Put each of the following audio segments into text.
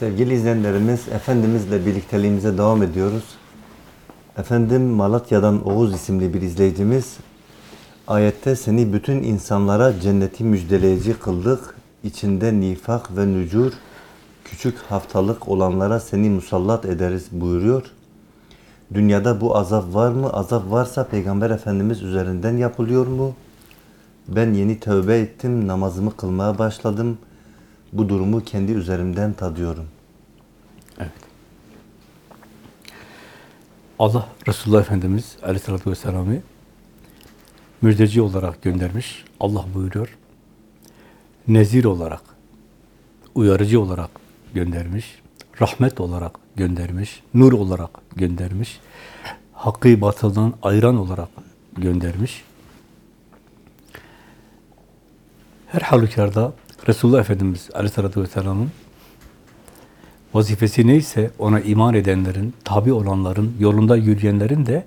Sevgili izleyenlerimiz, Efendimizle birlikteliğimize devam ediyoruz. Efendim Malatya'dan Oğuz isimli bir izleyicimiz, ayette seni bütün insanlara cenneti müjdeleyici kıldık, içinde nifak ve nücur, küçük haftalık olanlara seni musallat ederiz buyuruyor. Dünyada bu azap var mı? Azap varsa Peygamber Efendimiz üzerinden yapılıyor mu? Ben yeni tövbe ettim, namazımı kılmaya başladım. Bu durumu kendi üzerimden tadıyorum. Evet. Allah Resulullah Efendimiz Aleyhisselatü Vesselam'ı müjdeci olarak göndermiş. Allah buyuruyor. Nezir olarak, uyarıcı olarak göndermiş. Rahmet olarak göndermiş. Nur olarak göndermiş. Hakkı batıldan ayıran olarak göndermiş. Her halükarda Resulullah Efendimiz Aleyhisselatü Vesselam'ın vazifesi neyse ona iman edenlerin, tabi olanların, yolunda yürüyenlerin de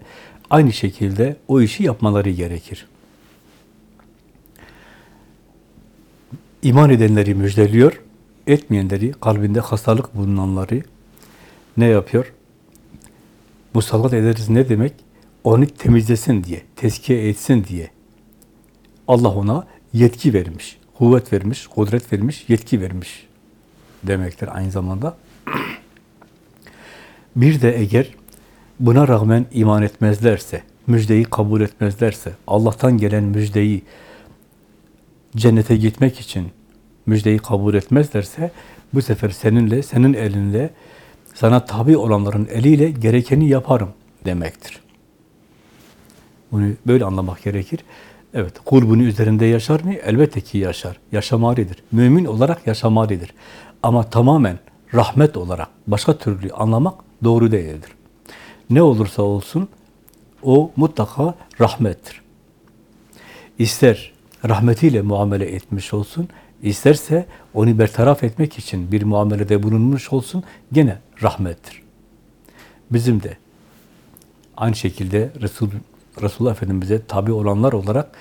aynı şekilde o işi yapmaları gerekir. İman edenleri müjdeliyor, etmeyenleri, kalbinde hastalık bulunanları ne yapıyor? Musallat ederiz ne demek? Onu temizlesin diye, tezkiye etsin diye. Allah ona yetki vermiş, kuvvet vermiş, kudret vermiş, yetki vermiş demektir aynı zamanda. Bir de eğer buna rağmen iman etmezlerse, müjdeyi kabul etmezlerse, Allah'tan gelen müjdeyi cennete gitmek için müjdeyi kabul etmezlerse, bu sefer seninle, senin elinle, sana tabi olanların eliyle gerekeni yaparım demektir. Bunu böyle anlamak gerekir. Evet, kul bunu üzerinde yaşar mı? Elbette ki yaşar. Yaşamalıdır. Mümin olarak yaşamalıdır. Ama tamamen rahmet olarak başka türlü anlamak doğru değildir. Ne olursa olsun o mutlaka rahmettir. İster rahmetiyle muamele etmiş olsun, isterse onu bertaraf etmek için bir muamelede bulunmuş olsun, gene rahmettir. Bizim de aynı şekilde Resul, Resulullah Efendimiz'e tabi olanlar olarak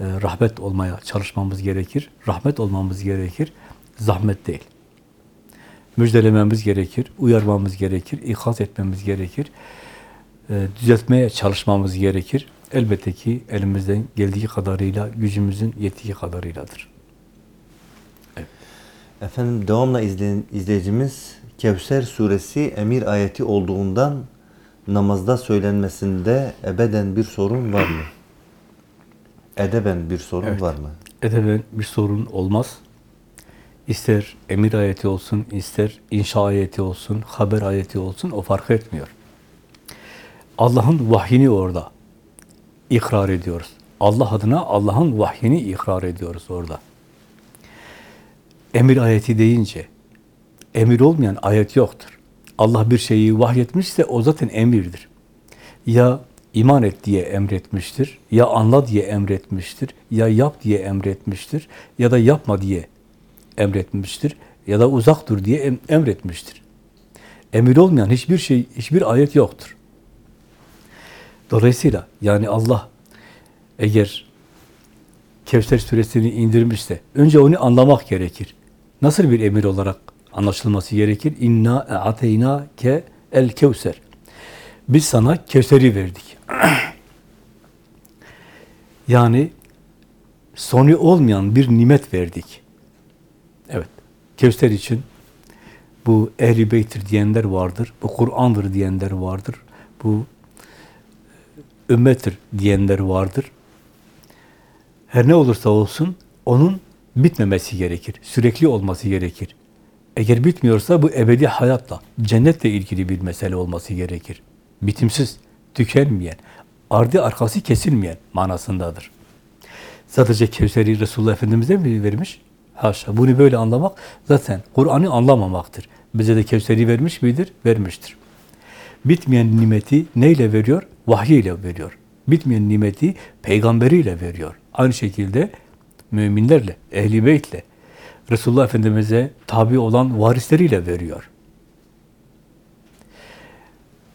e, rahmet olmaya çalışmamız gerekir. Rahmet olmamız gerekir. Zahmet değil. Müjdelememiz gerekir, uyarmamız gerekir, ikaz etmemiz gerekir, e, düzeltmeye çalışmamız gerekir. Elbette ki elimizden geldiği kadarıyla, gücümüzün yettiği kadarıyladır. Efendim devamla izleyicimiz Kevser suresi emir ayeti olduğundan namazda söylenmesinde ebeden bir sorun var mı? Edeben bir sorun Evet. var mı? Edeben bir sorun olmaz. İster emir ayeti olsun, ister inşa ayeti olsun, haber ayeti olsun, o fark etmiyor. Allah'ın vahyini orada ikrar ediyoruz. Allah adına Allah'ın vahyini ikrar ediyoruz orada. Emir ayeti deyince, emir olmayan ayet yoktur. Allah bir şeyi vahyetmişse o zaten emirdir. Ya iman et diye emretmiştir, ya anla diye emretmiştir, ya yap diye emretmiştir, ya da yapma diye emretmiştir, ya da uzak dur diye em- emretmiştir. Emir olmayan hiçbir şey, hiçbir ayet yoktur. Dolayısıyla yani Allah eğer Kevser suresini indirmişse önce onu anlamak gerekir. Nasıl bir emir olarak anlaşılması gerekir? İnna ateyna ke el kevser. Biz sana Kevser'i verdik. yani sonu olmayan bir nimet verdik. Evet. Kevser için bu ehli beyttir diyenler vardır. Bu Kur'an'dır diyenler vardır. Bu ümmettir diyenler vardır. Her ne olursa olsun onun bitmemesi gerekir. Sürekli olması gerekir. Eğer bitmiyorsa bu ebedi hayatla, cennetle ilgili bir mesele olması gerekir. Bitimsiz, tükenmeyen, ardı arkası kesilmeyen manasındadır. Sadece Kevser'i Resulullah Efendimiz'e mi vermiş? Haşa. Bunu böyle anlamak zaten Kur'an'ı anlamamaktır. Bize de Kevser'i vermiş midir? Vermiştir. Bitmeyen nimeti neyle veriyor? Vahiy ile veriyor. Bitmeyen nimeti peygamberiyle veriyor. Aynı şekilde müminlerle, ehli beytle, Resulullah Efendimiz'e tabi olan varisleriyle veriyor.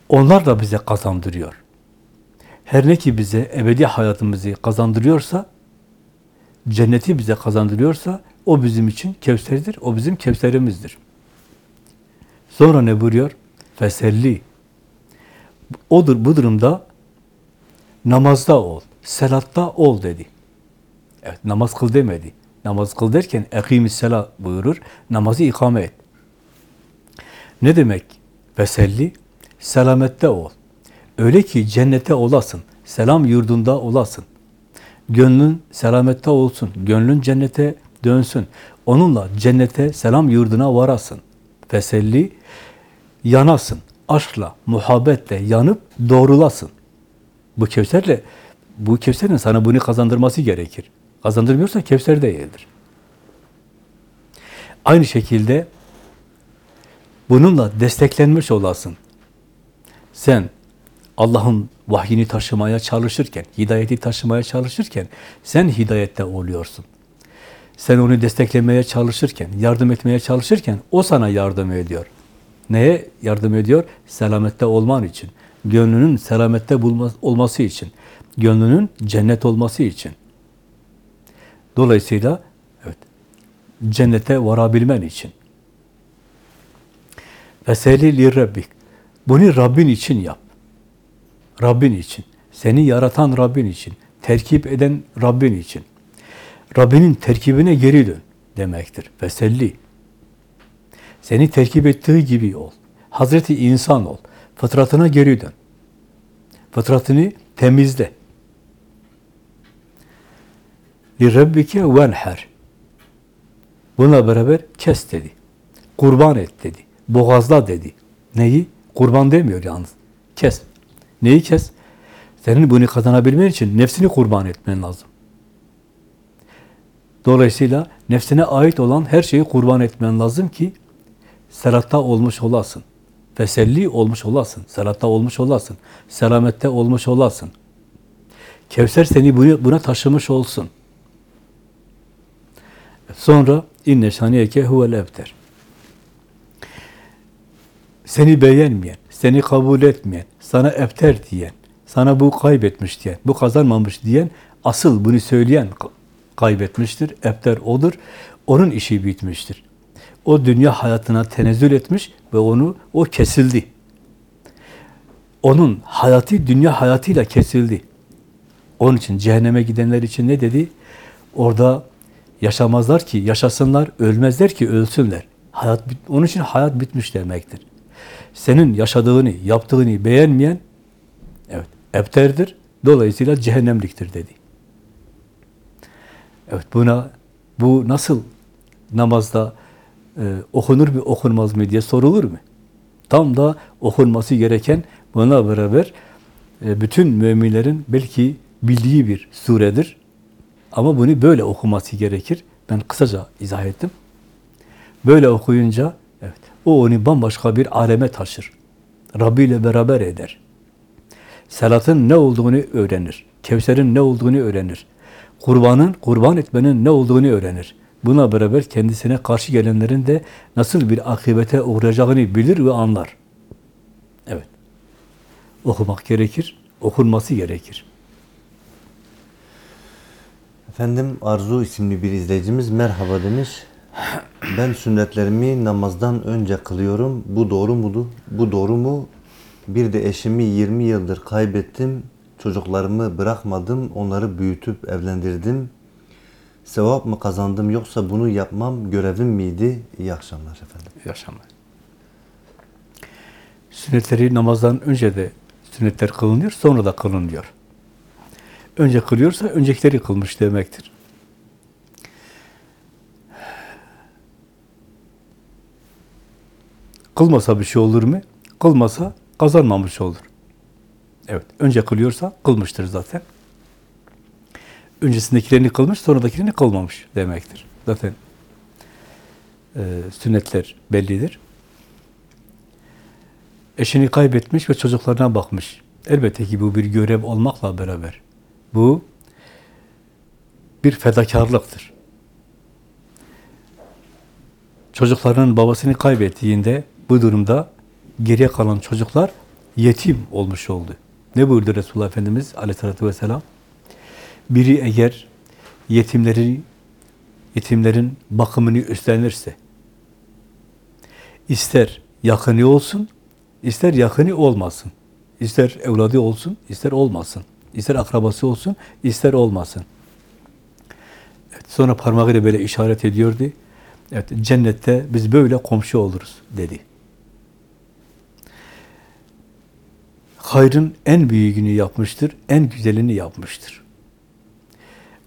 Onlar da bize kazandırıyor. Her ne ki bize ebedi hayatımızı kazandırıyorsa, cenneti bize kazandırıyorsa, o bizim için Kevser'dir, o bizim Kevser'imizdir. Sonra ne buyuruyor? Feselli. Odur bu durumda namazda ol, selatta ol dedi. Evet, namaz kıl demedi. Namaz kıl derken ekimis sela buyurur, namazı ikame et. Ne demek? Feselli, selamette ol. Öyle ki cennete olasın, selam yurdunda olasın. Gönlün selamette olsun, gönlün cennete dönsün. Onunla cennete, selam yurduna varasın. Feselli, yanasın. Aşkla, muhabbetle yanıp doğrulasın. Bu Kevser'le, bu Kevser'in sana bunu kazandırması gerekir. Kazandırmıyorsa Kevser değildir. Aynı şekilde bununla desteklenmiş olasın. Sen Allah'ın vahyini taşımaya çalışırken, hidayeti taşımaya çalışırken sen hidayette oluyorsun. Sen onu desteklemeye çalışırken, yardım etmeye çalışırken o sana yardım ediyor. Neye yardım ediyor? Selamette olman için. Gönlünün selamette bulma, olması için. Gönlünün cennet olması için. Dolayısıyla evet, cennete varabilmen için. Veseli li rabbik. Bunu Rabbin için yap. Rabbin için. Seni yaratan Rabbin için. Terkip eden Rabbin için. Rabbinin terkibine geri dön demektir. Veselli. Seni terkip ettiği gibi ol. Hazreti insan ol. Fıtratına geri dön. Fıtratını temizle. لِرَبِّكَ وَنْحَرْ Bununla beraber kes dedi. Kurban et dedi. Boğazla dedi. Neyi? Kurban demiyor yalnız. Kes. Neyi kes? Senin bunu kazanabilmen için nefsini kurban etmen lazım. Dolayısıyla nefsine ait olan her şeyi kurban etmen lazım ki selatta olmuş olasın. Feselli olmuş olasın. Selatta olmuş olasın. Selamette olmuş olasın. Kevser seni buna taşımış olsun. Sonra inne şaniyeke huvel ebter. Seni beğenmeyen, seni kabul etmeyen, sana ebter diyen, sana bu kaybetmiş diyen, bu kazanmamış diyen, asıl bunu söyleyen kaybetmiştir. Ebter odur. Onun işi bitmiştir. O dünya hayatına tenezzül etmiş ve onu o kesildi. Onun hayatı dünya hayatıyla kesildi. Onun için cehenneme gidenler için ne dedi? Orada yaşamazlar ki yaşasınlar, ölmezler ki ölsünler. Hayat onun için hayat bitmiş demektir. Senin yaşadığını, yaptığını beğenmeyen evet, ebterdir. Dolayısıyla cehennemliktir dedi. Evet buna bu nasıl namazda e, okunur mu okunmaz mı diye sorulur mu? Tam da okunması gereken buna beraber e, bütün müminlerin belki bildiği bir suredir. Ama bunu böyle okuması gerekir. Ben kısaca izah ettim. Böyle okuyunca evet o onu bambaşka bir aleme taşır. Rabbi ile beraber eder. Salatın ne olduğunu öğrenir. Kevser'in ne olduğunu öğrenir. Kurbanın, kurban etmenin ne olduğunu öğrenir. Buna beraber kendisine karşı gelenlerin de nasıl bir akıbete uğrayacağını bilir ve anlar. Evet. Okumak gerekir, okunması gerekir. Efendim Arzu isimli bir izleyicimiz merhaba demiş. Ben sünnetlerimi namazdan önce kılıyorum. Bu doğru mudur? Bu doğru mu? Bir de eşimi 20 yıldır kaybettim. Çocuklarımı bırakmadım. Onları büyütüp evlendirdim. Sevap mı kazandım yoksa bunu yapmam görevim miydi? İyi akşamlar efendim. Yaşamlar. Sünnetleri namazdan önce de sünnetler kılınıyor, sonra da kılınıyor. Önce kılıyorsa öncekileri kılmış demektir. Kılmasa bir şey olur mu? Kılmasa kazanmamış olur. Evet, önce kılıyorsa kılmıştır zaten. Öncesindekilerini kılmış, sonradakilerini kılmamış demektir. Zaten e, sünnetler bellidir. Eşini kaybetmiş ve çocuklarına bakmış. Elbette ki bu bir görev olmakla beraber. Bu bir fedakarlıktır. Çocuklarının babasını kaybettiğinde bu durumda geriye kalan çocuklar yetim olmuş oldu. Ne buyurdu Resulullah Efendimiz aleyhissalatü vesselam? Biri eğer yetimleri, yetimlerin bakımını üstlenirse, ister yakını olsun, ister yakını olmasın. İster evladı olsun, ister olmasın. İster akrabası olsun, ister olmasın. Evet, sonra parmağıyla böyle işaret ediyordu. Evet, cennette biz böyle komşu oluruz dedi. Hayrın en büyüğünü yapmıştır, en güzelini yapmıştır.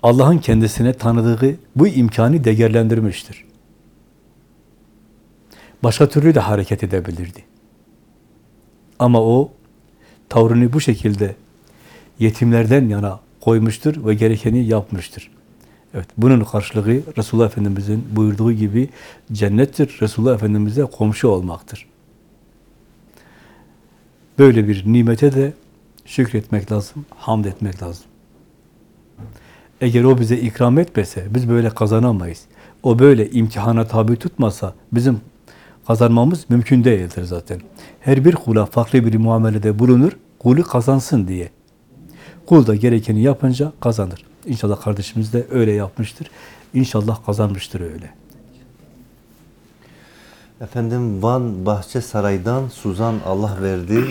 Allah'ın kendisine tanıdığı bu imkanı değerlendirmiştir. Başka türlü de hareket edebilirdi. Ama o tavrını bu şekilde yetimlerden yana koymuştur ve gerekeni yapmıştır. Evet, bunun karşılığı Resulullah Efendimiz'in buyurduğu gibi cennettir. Resulullah Efendimiz'e komşu olmaktır. Böyle bir nimete de şükretmek lazım, hamd etmek lazım. Eğer o bize ikram etmese, biz böyle kazanamayız. O böyle imtihana tabi tutmasa, bizim kazanmamız mümkün değildir zaten. Her bir kula farklı bir muamelede bulunur, kulü kazansın diye. Kul da gerekeni yapınca kazanır. İnşallah kardeşimiz de öyle yapmıştır. İnşallah kazanmıştır öyle. Efendim Van Bahçesaray'dan Suzan Allah verdi.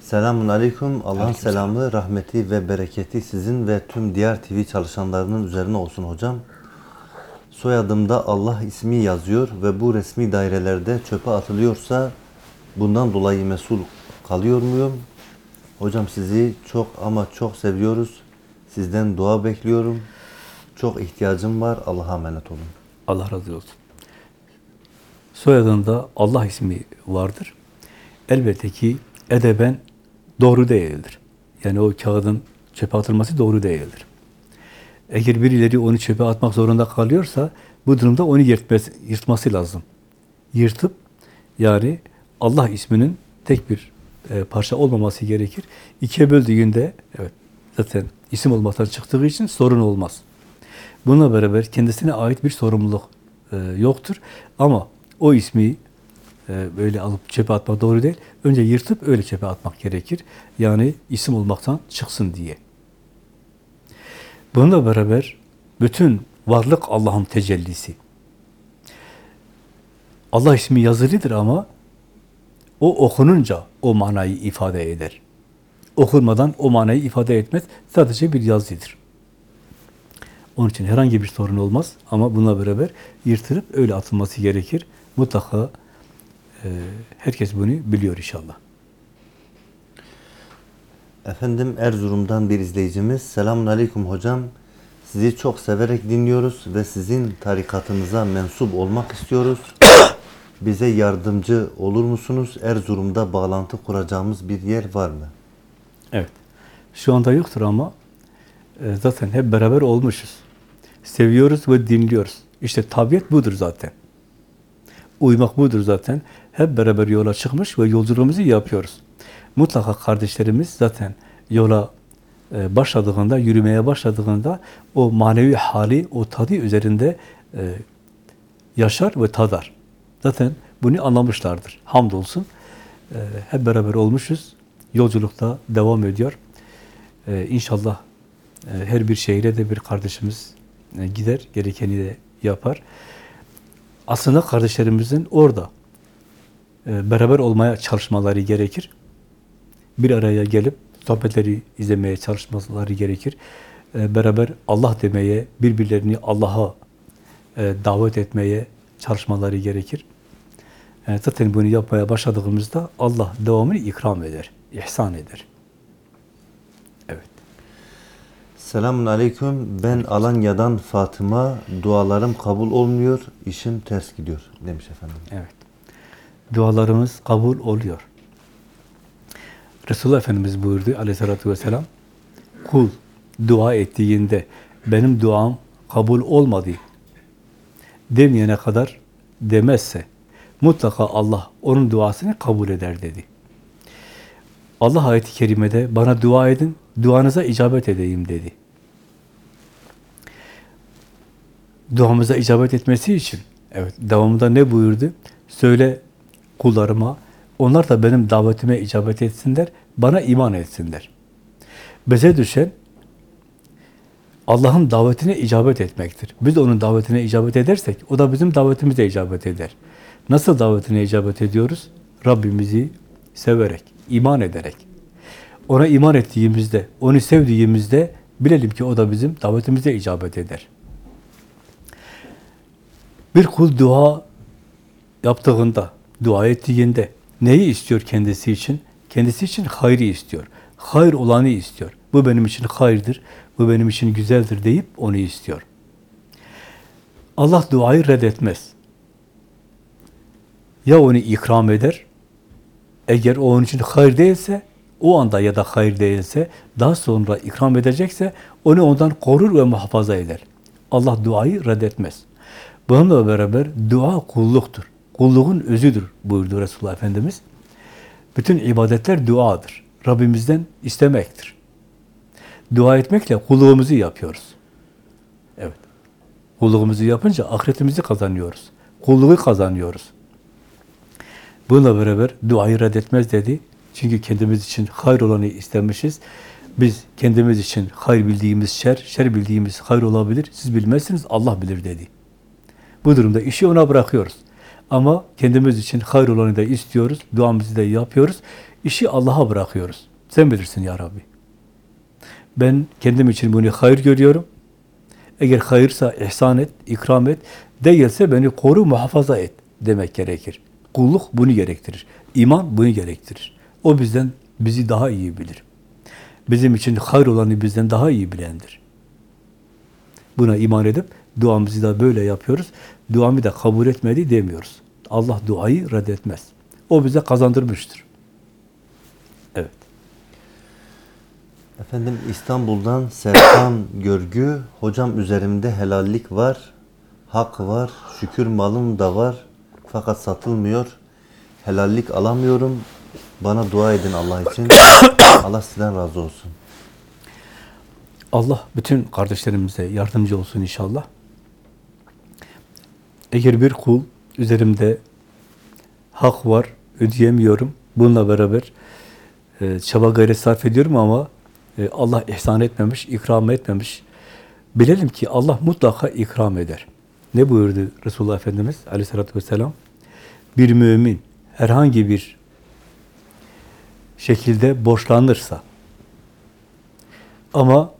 Selamun Aleyküm. Allah'ın selamı, rahmeti ve bereketi sizin ve tüm diğer TV çalışanlarının üzerine olsun hocam. Soyadımda Allah ismi yazıyor ve bu resmi dairelerde çöpe atılıyorsa bundan dolayı mesul kalıyor muyum? Hocam sizi çok ama çok seviyoruz. Sizden dua bekliyorum. Çok ihtiyacım var. Allah'a emanet olun. Allah razı olsun. Soyadında Allah ismi vardır. Elbette ki edeben doğru değildir. Yani o kağıdın çöpe atılması doğru değildir. Eğer birileri onu çöpe atmak zorunda kalıyorsa bu durumda onu yırtması, yırtması lazım. Yırtıp yani Allah isminin tek bir e, parça olmaması gerekir. İkiye böldüğünde evet zaten isim olmaktan çıktığı için sorun olmaz. Bununla beraber kendisine ait bir sorumluluk e, yoktur. Ama o ismi e, böyle alıp çöpe atmak doğru değil. Önce yırtıp öyle çöpe atmak gerekir. Yani isim olmaktan çıksın diye. Bununla beraber bütün varlık Allah'ın tecellisi. Allah ismi yazılıdır ama o okununca o manayı ifade eder. Okunmadan o manayı ifade etmez. Sadece bir yazıdır. Onun için herhangi bir sorun olmaz ama bununla beraber yırtılıp öyle atılması gerekir. Mutlaka e, herkes bunu biliyor inşallah. Efendim Erzurum'dan bir izleyicimiz. Selamun Aleyküm hocam. Sizi çok severek dinliyoruz ve sizin tarikatınıza mensup olmak istiyoruz. Bize yardımcı olur musunuz? Erzurum'da bağlantı kuracağımız bir yer var mı? Evet. Şu anda yoktur ama e, zaten hep beraber olmuşuz. Seviyoruz ve dinliyoruz. İşte tabiat budur zaten. Uymak budur zaten. Hep beraber yola çıkmış ve yolculuğumuzu yapıyoruz. Mutlaka kardeşlerimiz zaten yola e, başladığında, yürümeye başladığında o manevi hali, o tadı üzerinde e, yaşar ve tadar. Zaten bunu anlamışlardır. Hamdolsun. E, hep beraber olmuşuz. Yolculukta devam ediyor. E, inşallah e, her bir şehire de bir kardeşimiz e, gider, gerekeni de yapar. Aslında kardeşlerimizin orada e, beraber olmaya çalışmaları gerekir. Bir araya gelip sohbetleri izlemeye çalışmaları gerekir. E, beraber Allah demeye, birbirlerini Allah'a e, davet etmeye çalışmaları gerekir. E, zaten bunu yapmaya başladığımızda Allah devamını ikram eder, ihsan eder. Evet. Selamun Aleyküm. Ben Alanya'dan Fatıma. Dualarım kabul olmuyor. İşim ters gidiyor demiş efendim. Evet. Dualarımız kabul oluyor. Resulullah Efendimiz buyurdu aleyhissalatü vesselam, kul dua ettiğinde benim duam kabul olmadı demeyene kadar demezse mutlaka Allah onun duasını kabul eder dedi. Allah ayeti kerimede bana dua edin, duanıza icabet edeyim dedi. Duamıza icabet etmesi için, evet devamında ne buyurdu? Söyle kullarıma, onlar da benim davetime icabet etsinler, bana iman etsinler. Bize düşen Allah'ın davetine icabet etmektir. Biz onun davetine icabet edersek, o da bizim davetimize icabet eder. Nasıl davetine icabet ediyoruz? Rabbimizi severek, iman ederek, ona iman ettiğimizde, onu sevdiğimizde bilelim ki o da bizim davetimize icabet eder. Bir kul dua yaptığında, dua ettiğinde neyi istiyor kendisi için? Kendisi için hayrı istiyor. Hayır olanı istiyor. Bu benim için hayırdır, bu benim için güzeldir deyip onu istiyor. Allah duayı reddetmez. Ya onu ikram eder, eğer o onun için hayır değilse, o anda ya da hayır değilse, daha sonra ikram edecekse, onu ondan korur ve muhafaza eder. Allah duayı reddetmez. Bununla beraber dua kulluktur. Kulluğun özüdür buyurdu Resulullah Efendimiz. Bütün ibadetler duadır. Rabbimizden istemektir. Dua etmekle kulluğumuzu yapıyoruz. Evet. Kulluğumuzu yapınca ahiretimizi kazanıyoruz. Kulluğu kazanıyoruz. Bununla beraber duayı reddetmez dedi. Çünkü kendimiz için hayır olanı istemişiz. Biz kendimiz için hayır bildiğimiz şer, şer bildiğimiz hayır olabilir. Siz bilmezsiniz, Allah bilir dedi. Bu durumda işi ona bırakıyoruz. Ama kendimiz için hayır olanı da istiyoruz, duamızı da yapıyoruz. İşi Allah'a bırakıyoruz. Sen bilirsin ya Rabbi. Ben kendim için bunu hayır görüyorum. Eğer hayırsa ihsan et, ikram et. Değilse beni koru, muhafaza et demek gerekir. Kulluk bunu gerektirir. İman bunu gerektirir. O bizden, bizi daha iyi bilir. Bizim için hayır olanı bizden daha iyi bilendir. Buna iman edip duamızı da böyle yapıyoruz. Duamı da kabul etmedi demiyoruz. Allah duayı reddetmez. O bize kazandırmıştır. Evet. Efendim İstanbul'dan Serkan Görgü, hocam üzerimde helallik var, hak var, şükür malım da var fakat satılmıyor. Helallik alamıyorum. Bana dua edin Allah için. Allah sizden razı olsun. Allah bütün kardeşlerimize yardımcı olsun inşallah. Eğer bir kul üzerimde hak var, ödeyemiyorum. Bununla beraber e, çaba gayret sarf ediyorum ama e, Allah ihsan etmemiş, ikram etmemiş. Bilelim ki Allah mutlaka ikram eder. Ne buyurdu Resulullah Efendimiz aleyhissalatü vesselam? Bir mümin herhangi bir şekilde borçlanırsa ama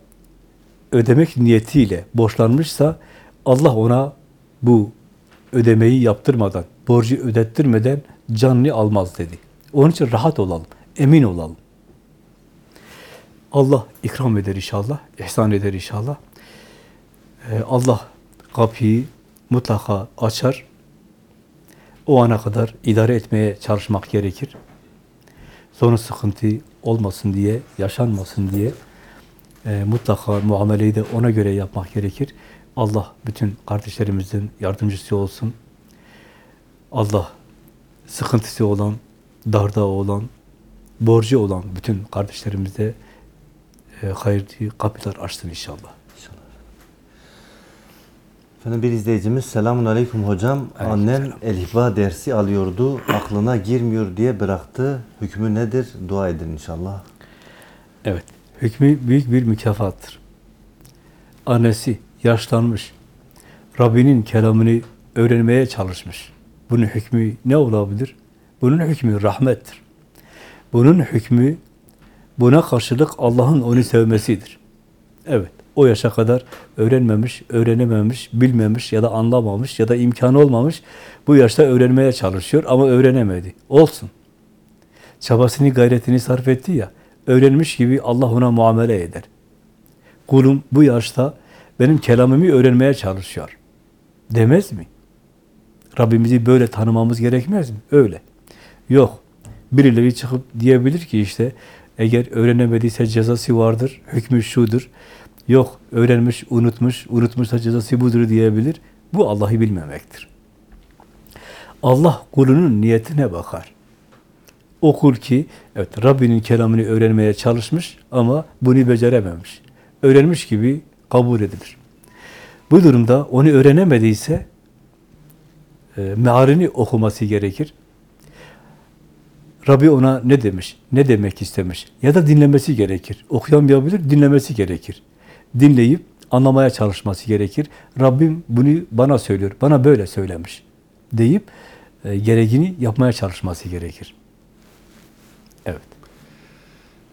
ödemek niyetiyle borçlanmışsa Allah ona bu ödemeyi yaptırmadan, borcu ödettirmeden canını almaz dedi. Onun için rahat olalım, emin olalım. Allah ikram eder inşallah, ihsan eder inşallah. Ee, Allah kapıyı mutlaka açar. O ana kadar idare etmeye çalışmak gerekir. Sonra sıkıntı olmasın diye, yaşanmasın diye e, mutlaka muameleyi de ona göre yapmak gerekir. Allah bütün kardeşlerimizin yardımcısı olsun. Allah sıkıntısı olan, darda olan, borcu olan bütün kardeşlerimize e, hayırlı kapılar açsın inşallah. Efendim bir izleyicimiz selamun aleyküm hocam. Annem elifba dersi alıyordu. Aklına girmiyor diye bıraktı. Hükmü nedir? Dua edin inşallah. Evet, hükmü büyük bir mükafattır. Annesi yaşlanmış, Rabbinin kelamını öğrenmeye çalışmış. Bunun hükmü ne olabilir? Bunun hükmü rahmettir. Bunun hükmü buna karşılık Allah'ın onu sevmesidir. Evet, o yaşa kadar öğrenmemiş, öğrenememiş, bilmemiş ya da anlamamış ya da imkanı olmamış. Bu yaşta öğrenmeye çalışıyor ama öğrenemedi. Olsun. Çabasını, gayretini sarf etti ya, öğrenmiş gibi Allah ona muamele eder. Kulum bu yaşta benim kelamımı öğrenmeye çalışıyor. Demez mi? Rabbimizi böyle tanımamız gerekmez mi? Öyle. Yok. Birileri çıkıp diyebilir ki işte eğer öğrenemediyse cezası vardır, hükmü şudur. Yok, öğrenmiş, unutmuş, unutmuşsa cezası budur diyebilir. Bu Allah'ı bilmemektir. Allah kulunun niyetine bakar. O kul ki, evet Rabbinin kelamını öğrenmeye çalışmış ama bunu becerememiş. Öğrenmiş gibi kabul edilir. Bu durumda onu öğrenemediyse e, mealini okuması gerekir. Rabbi ona ne demiş, ne demek istemiş ya da dinlemesi gerekir. Okuyamayabilir, dinlemesi gerekir. Dinleyip anlamaya çalışması gerekir. Rabbim bunu bana söylüyor, bana böyle söylemiş deyip e, gereğini yapmaya çalışması gerekir. Evet.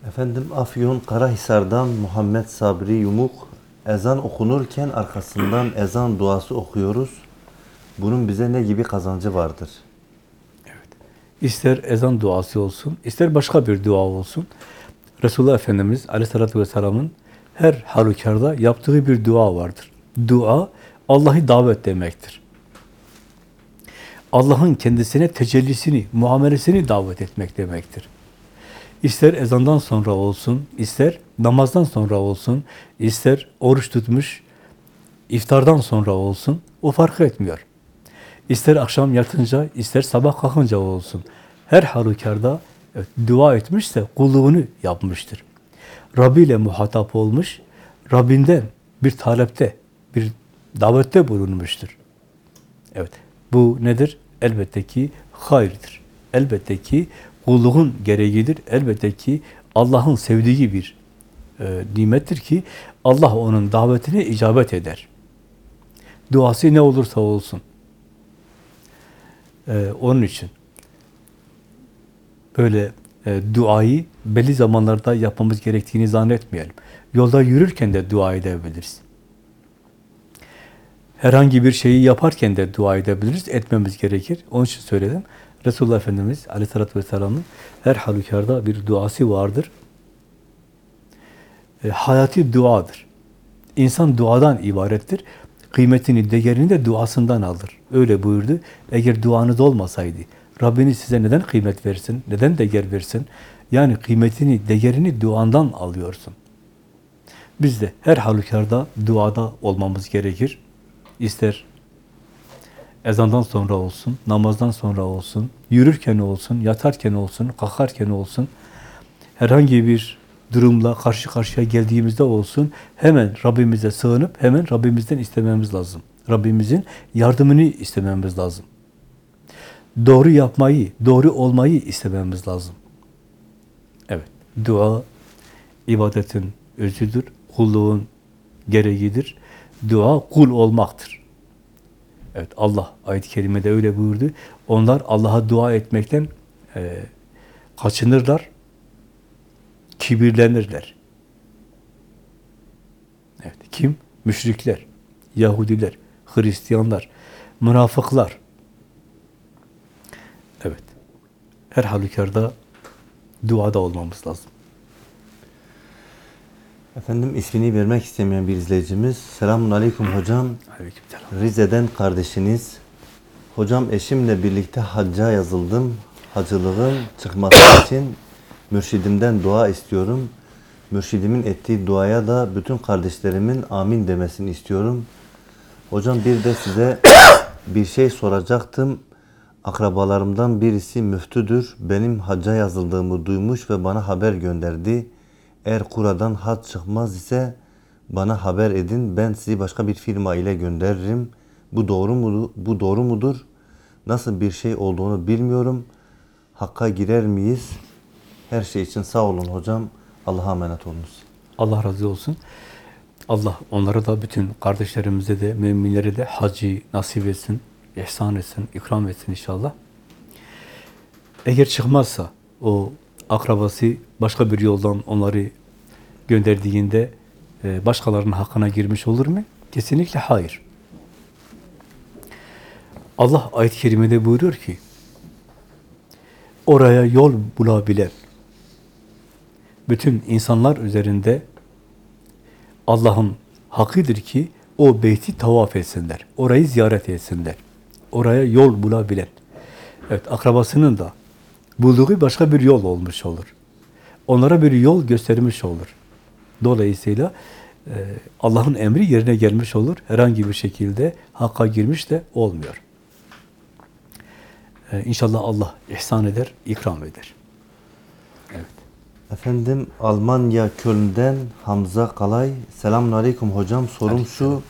Efendim Afyon Karahisar'dan Muhammed Sabri Yumuk ezan okunurken arkasından ezan duası okuyoruz. Bunun bize ne gibi kazancı vardır? İster ezan duası olsun, ister başka bir dua olsun. Resulullah Efendimiz Aleyhisselatü Vesselam'ın her halükarda yaptığı bir dua vardır. Dua, Allah'ı davet demektir. Allah'ın kendisine tecellisini, muamelesini davet etmek demektir. İster ezandan sonra olsun, ister namazdan sonra olsun, ister oruç tutmuş, iftardan sonra olsun, o fark etmiyor. İster akşam yatınca, ister sabah kalkınca olsun. Her halükarda evet, dua etmişse kulluğunu yapmıştır. Rabbi ile muhatap olmuş, Rabbinden bir talepte, bir davette bulunmuştur. Evet, bu nedir? Elbette ki hayırdır. Elbette ki kulluğun gereğidir. Elbette ki Allah'ın sevdiği bir e, nimettir ki Allah onun davetine icabet eder. Duası ne olursa olsun. Ee, onun için böyle e, duayı belli zamanlarda yapmamız gerektiğini zannetmeyelim. Yolda yürürken de dua edebiliriz. Herhangi bir şeyi yaparken de dua edebiliriz, etmemiz gerekir. Onun için söyledim. Resulullah Efendimiz Aleyhisselatü Vesselam'ın her halükarda bir duası vardır. E, hayati duadır. İnsan duadan ibarettir. Kıymetini, değerini de duasından alır. Öyle buyurdu. Eğer duanız olmasaydı, Rabbiniz size neden kıymet versin, neden değer versin? Yani kıymetini, değerini duandan alıyorsun. Biz de her halükarda duada olmamız gerekir. İster ezandan sonra olsun, namazdan sonra olsun, yürürken olsun, yatarken olsun, kalkarken olsun, herhangi bir durumla karşı karşıya geldiğimizde olsun, hemen Rabbimize sığınıp hemen Rabbimizden istememiz lazım. Rabbimizin yardımını istememiz lazım. Doğru yapmayı, doğru olmayı istememiz lazım. Evet, dua ibadetin özüdür, kulluğun gereğidir. Dua kul olmaktır. Evet, Allah ayet-i kerimede öyle buyurdu. Onlar Allah'a dua etmekten e, kaçınırlar, kibirlenirler. Evet, kim? Müşrikler, Yahudiler, Hristiyanlar, münafıklar. Evet. Her halükarda duada olmamız lazım. Efendim ismini vermek istemeyen bir izleyicimiz. Selamun Aleyküm hocam. Rize'den kardeşiniz. Hocam eşimle birlikte hacca yazıldım. Hacılığın çıkması için mürşidimden dua istiyorum. Mürşidimin ettiği duaya da bütün kardeşlerimin amin demesini istiyorum. Hocam bir de size bir şey soracaktım. Akrabalarımdan birisi müftüdür. Benim hacca yazıldığımı duymuş ve bana haber gönderdi. Eğer kuradan hac çıkmaz ise bana haber edin. Ben sizi başka bir firma ile gönderirim. Bu doğru mu? Bu doğru mudur? Nasıl bir şey olduğunu bilmiyorum. Hakka girer miyiz? Her şey için sağ olun hocam. Allah'a emanet olunuz. Allah razı olsun. Allah onlara da bütün kardeşlerimize de, müminlere de hacı nasip etsin, ihsan etsin, ikram etsin inşallah. Eğer çıkmazsa o akrabası başka bir yoldan onları gönderdiğinde e, başkalarının hakkına girmiş olur mu? Kesinlikle hayır. Allah ayet-i kerimede buyuruyor ki oraya yol bulabilen bütün insanlar üzerinde Allah'ın hakkıdır ki o beyti tavaf etsinler. Orayı ziyaret etsinler. Oraya yol bulabilen. Evet, akrabasının da bulduğu başka bir yol olmuş olur. Onlara bir yol göstermiş olur. Dolayısıyla e, Allah'ın emri yerine gelmiş olur. Herhangi bir şekilde hakka girmiş de olmuyor. E, İnşallah Allah ihsan eder, ikram eder. Evet. Efendim Almanya Köln'den Hamza Kalay. Selamun Aleyküm hocam. Sorum şu.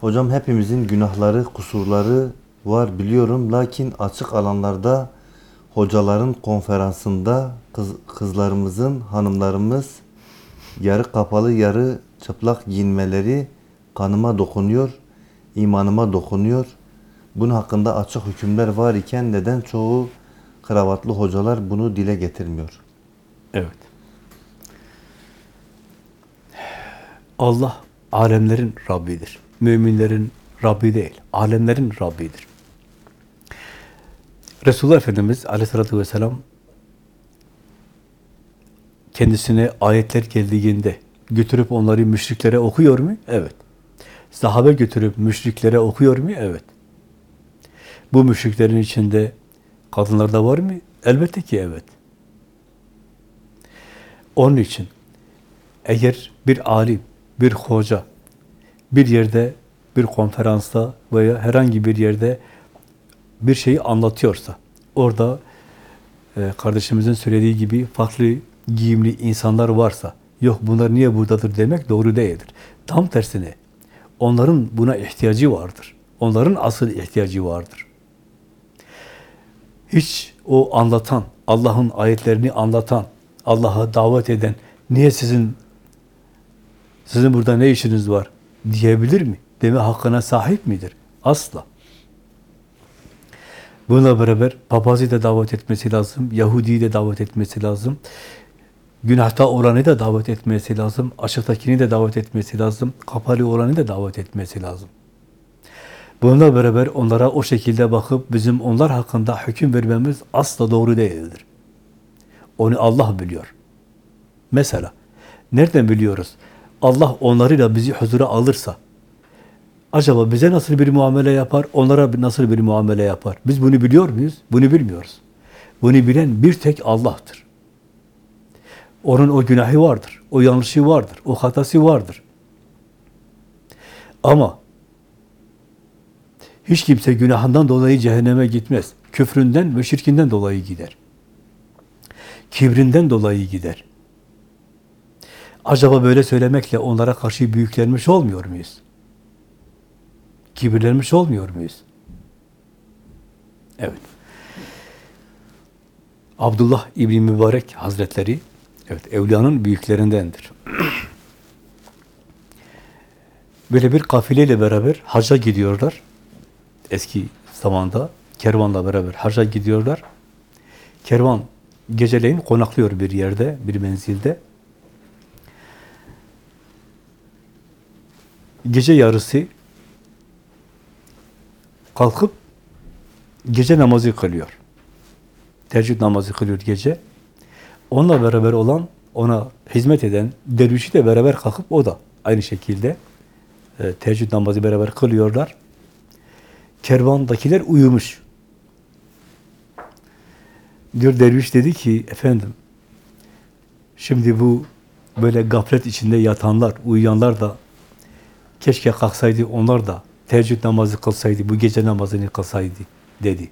Hocam hepimizin günahları, kusurları var biliyorum. Lakin açık alanlarda hocaların konferansında kız, kızlarımızın, hanımlarımız yarı kapalı yarı çıplak giyinmeleri kanıma dokunuyor, imanıma dokunuyor. Bunun hakkında açık hükümler var iken neden çoğu kravatlı hocalar bunu dile getirmiyor? Evet. Allah alemlerin Rabbidir. Müminlerin Rabbi değil, alemlerin Rabbidir. Resulullah Efendimiz aleyhissalatü vesselam kendisine ayetler geldiğinde götürüp onları müşriklere okuyor mu? Evet. Sahabe götürüp müşriklere okuyor mu? Evet. Bu müşriklerin içinde kadınlar da var mı? Elbette ki evet. Onun için eğer bir alim, bir hoca bir yerde, bir konferansta veya herhangi bir yerde bir şeyi anlatıyorsa, orada e, kardeşimizin söylediği gibi farklı giyimli insanlar varsa, yok bunlar niye buradadır demek doğru değildir. Tam tersine, onların buna ihtiyacı vardır. Onların asıl ihtiyacı vardır. Hiç o anlatan, Allah'ın ayetlerini anlatan, Allah'a davet eden, niye sizin sizin burada ne işiniz var diyebilir mi? Deme hakkına sahip midir? Asla. Bununla beraber papazı da davet etmesi lazım, Yahudi'yi de davet etmesi lazım, günahta olanı da davet etmesi lazım, açıktakini de davet etmesi lazım, kapalı olanı da davet etmesi lazım. Bununla beraber onlara o şekilde bakıp bizim onlar hakkında hüküm vermemiz asla doğru değildir. Onu Allah biliyor. Mesela, nereden biliyoruz? Allah onlarıyla bizi huzura alırsa, acaba bize nasıl bir muamele yapar, onlara nasıl bir muamele yapar? Biz bunu biliyor muyuz? Bunu bilmiyoruz. Bunu bilen bir tek Allah'tır. Onun o günahı vardır, o yanlışı vardır, o hatası vardır. Ama hiç kimse günahından dolayı cehenneme gitmez. Küfründen ve şirkinden dolayı gider. Kibrinden dolayı gider. Acaba böyle söylemekle onlara karşı büyüklenmiş olmuyor muyuz? Kibirlenmiş olmuyor muyuz? Evet. Abdullah İbni Mübarek Hazretleri, evet evliyanın büyüklerindendir. Böyle bir kafileyle beraber hacca gidiyorlar. Eski zamanda kervanla beraber hacca gidiyorlar. Kervan geceleyin konaklıyor bir yerde, bir menzilde. Gece yarısı kalkıp gece namazı kılıyor. Teheccüd namazı kılıyor gece. Onunla beraber olan, ona hizmet eden dervişi de beraber kalkıp o da aynı şekilde e, teheccüd namazı beraber kılıyorlar. Kervandakiler uyumuş. Diyor derviş dedi ki efendim şimdi bu böyle gaflet içinde yatanlar, uyuyanlar da keşke kalksaydı onlar da teheccüd namazı kılsaydı, bu gece namazını kılsaydı dedi.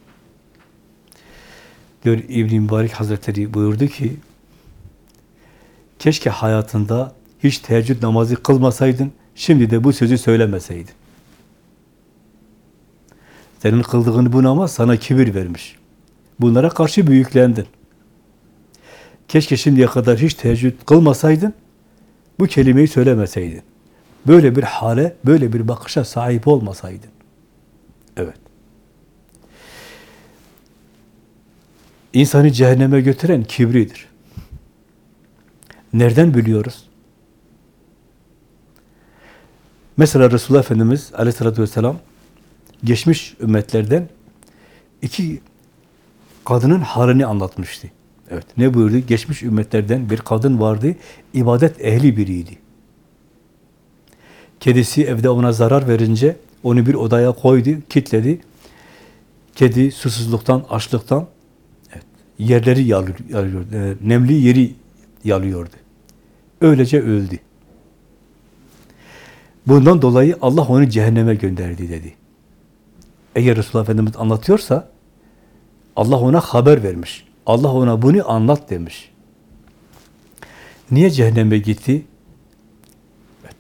Diyor İbn-i Mübarek Hazretleri buyurdu ki keşke hayatında hiç teheccüd namazı kılmasaydın, şimdi de bu sözü söylemeseydin. Senin kıldığın bu namaz sana kibir vermiş. Bunlara karşı büyüklendin. Keşke şimdiye kadar hiç teheccüd kılmasaydın, bu kelimeyi söylemeseydin. Böyle bir hale, böyle bir bakışa sahip olmasaydın. Evet. İnsanı cehenneme götüren kibridir. Nereden biliyoruz? Mesela Resulullah Efendimiz aleyhissalatü vesselam geçmiş ümmetlerden iki kadının halini anlatmıştı. Evet, ne buyurdu? Geçmiş ümmetlerden bir kadın vardı, ibadet ehli biriydi. Kedisi evde ona zarar verince onu bir odaya koydu, kitledi. Kedi susuzluktan, açlıktan evet, yerleri yalıyor, yalıyor, e, nemli yeri yalıyordu. Öylece öldü. Bundan dolayı Allah onu cehenneme gönderdi dedi. Eğer Resulullah Efendimiz anlatıyorsa Allah ona haber vermiş. Allah ona bunu anlat demiş. Niye cehenneme gitti? Evet.